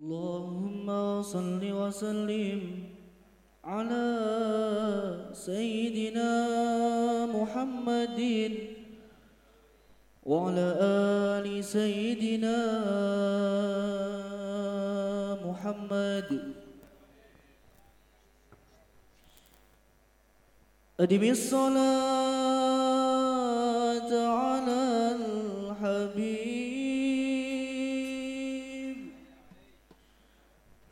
اللهم صل وسلم على سيدنا محمد وعلى آل سيدنا محمد. أدم الصلاة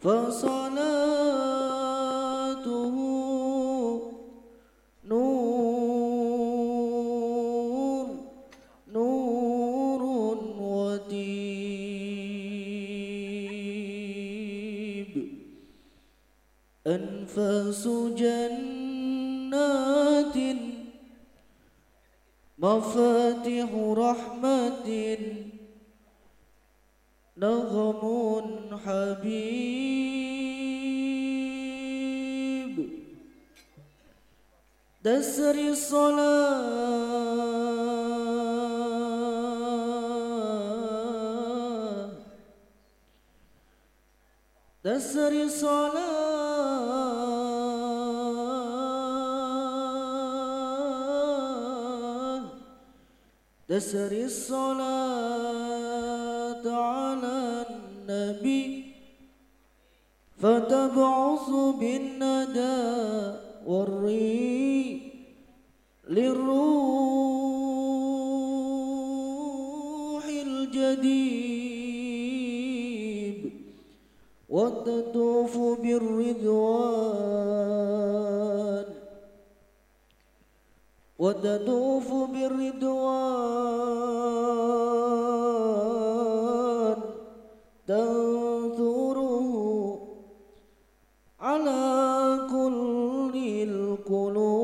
فصلاته نور نور وتيب. أنفاس جنات مفاتح رحمة نغم حبيب. دسر الصلاة دسر الصلاة دسر الصلاة على النبي فتبعث بالندى والريح للروح الجديد وتطوف بالرضوان وتطوف بالرضوان تنثره على كل القلوب.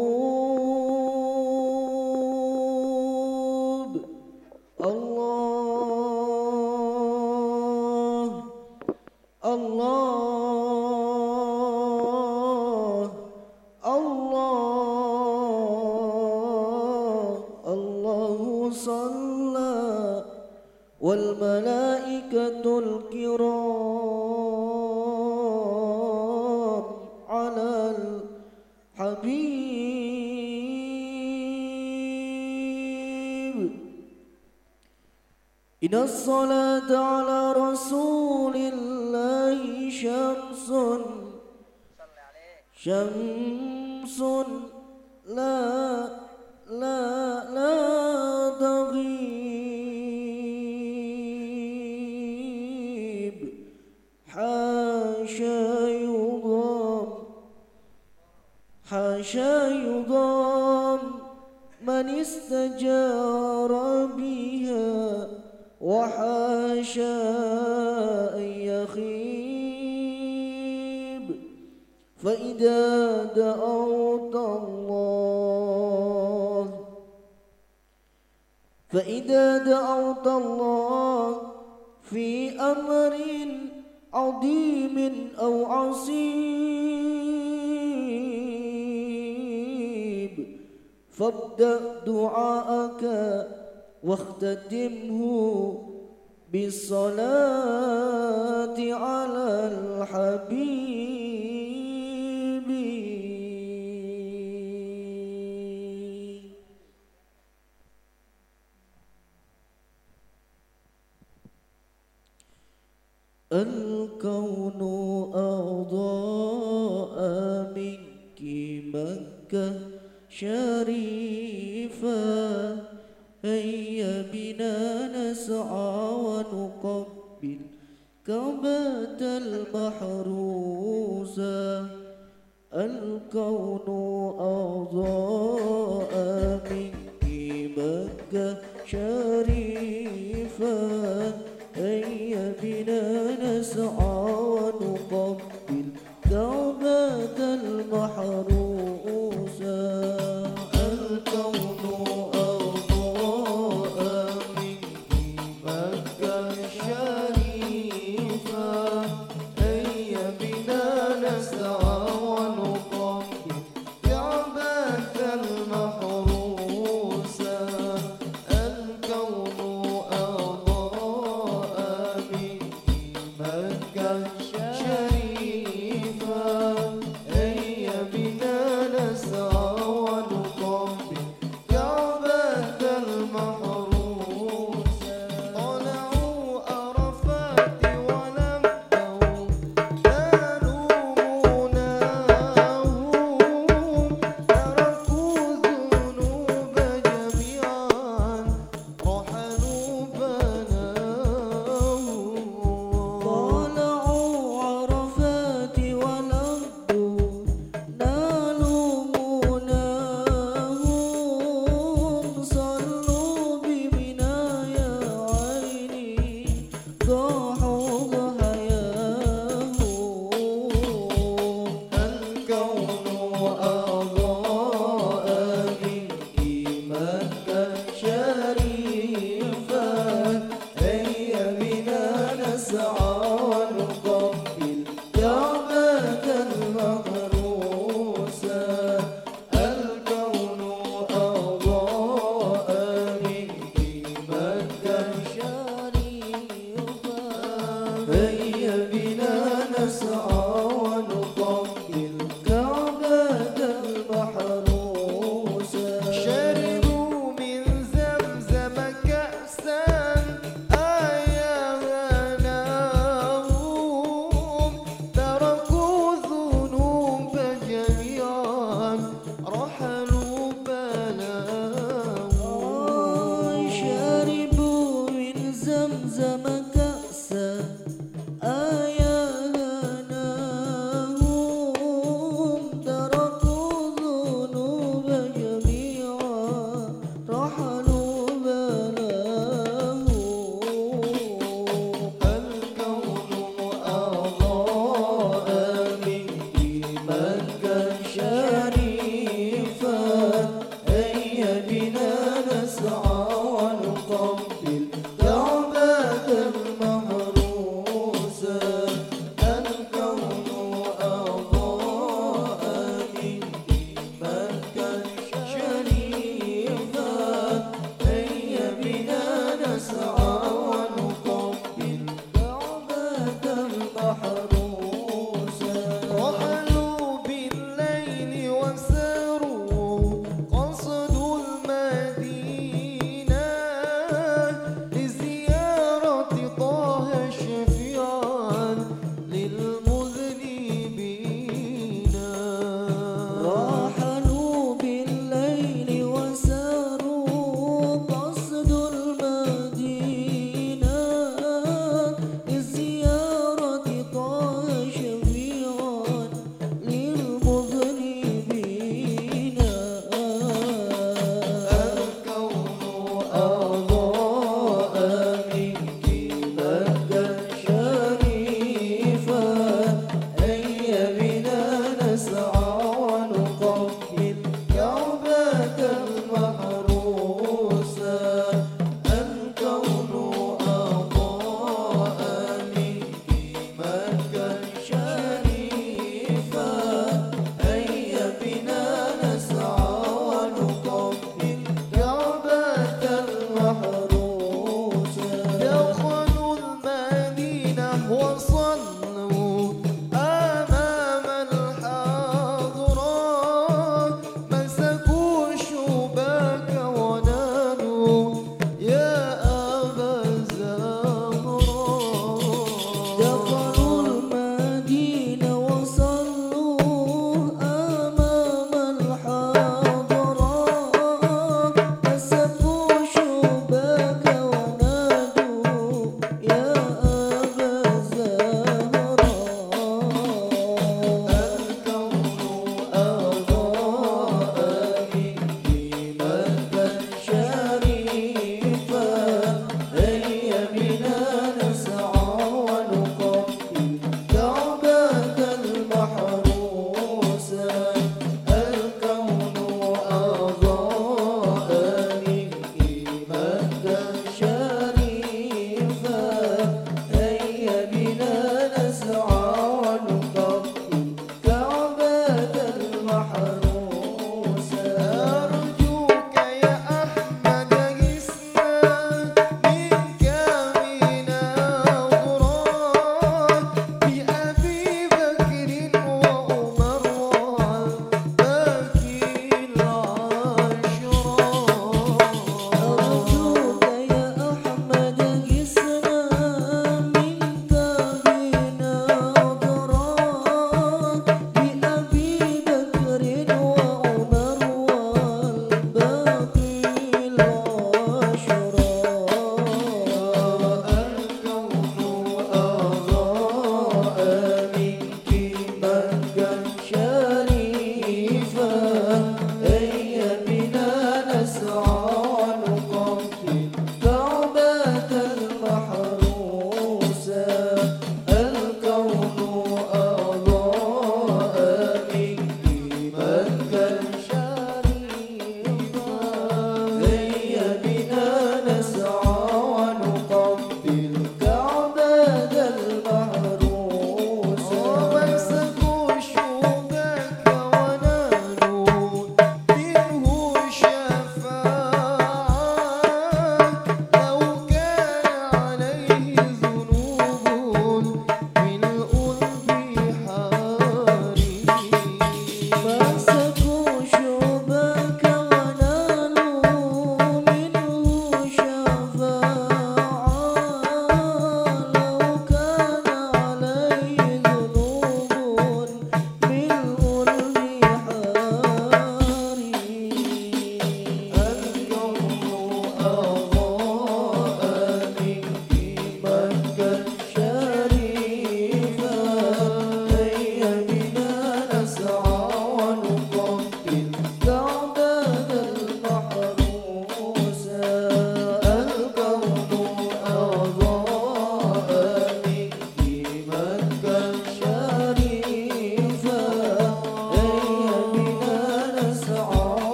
الله الله الله الله صلى والملائكة الصلاة على رسول الله شمس. شمس. لا لا لا تغيب. حاشا يضام. حاشا يضام. من استجار بها وحاشا أن يخيب. فإذا دعوت الله فإذا دعوت الله في أمر عظيم أو عصيب فابدأ دعاءك واختتمه بالصلاة على الحبيب. الكون كعبة المحروسة الكون أضاء منك مكة شريفا. هيا بنا نسعى ونقبل كعبة المحروسة الكون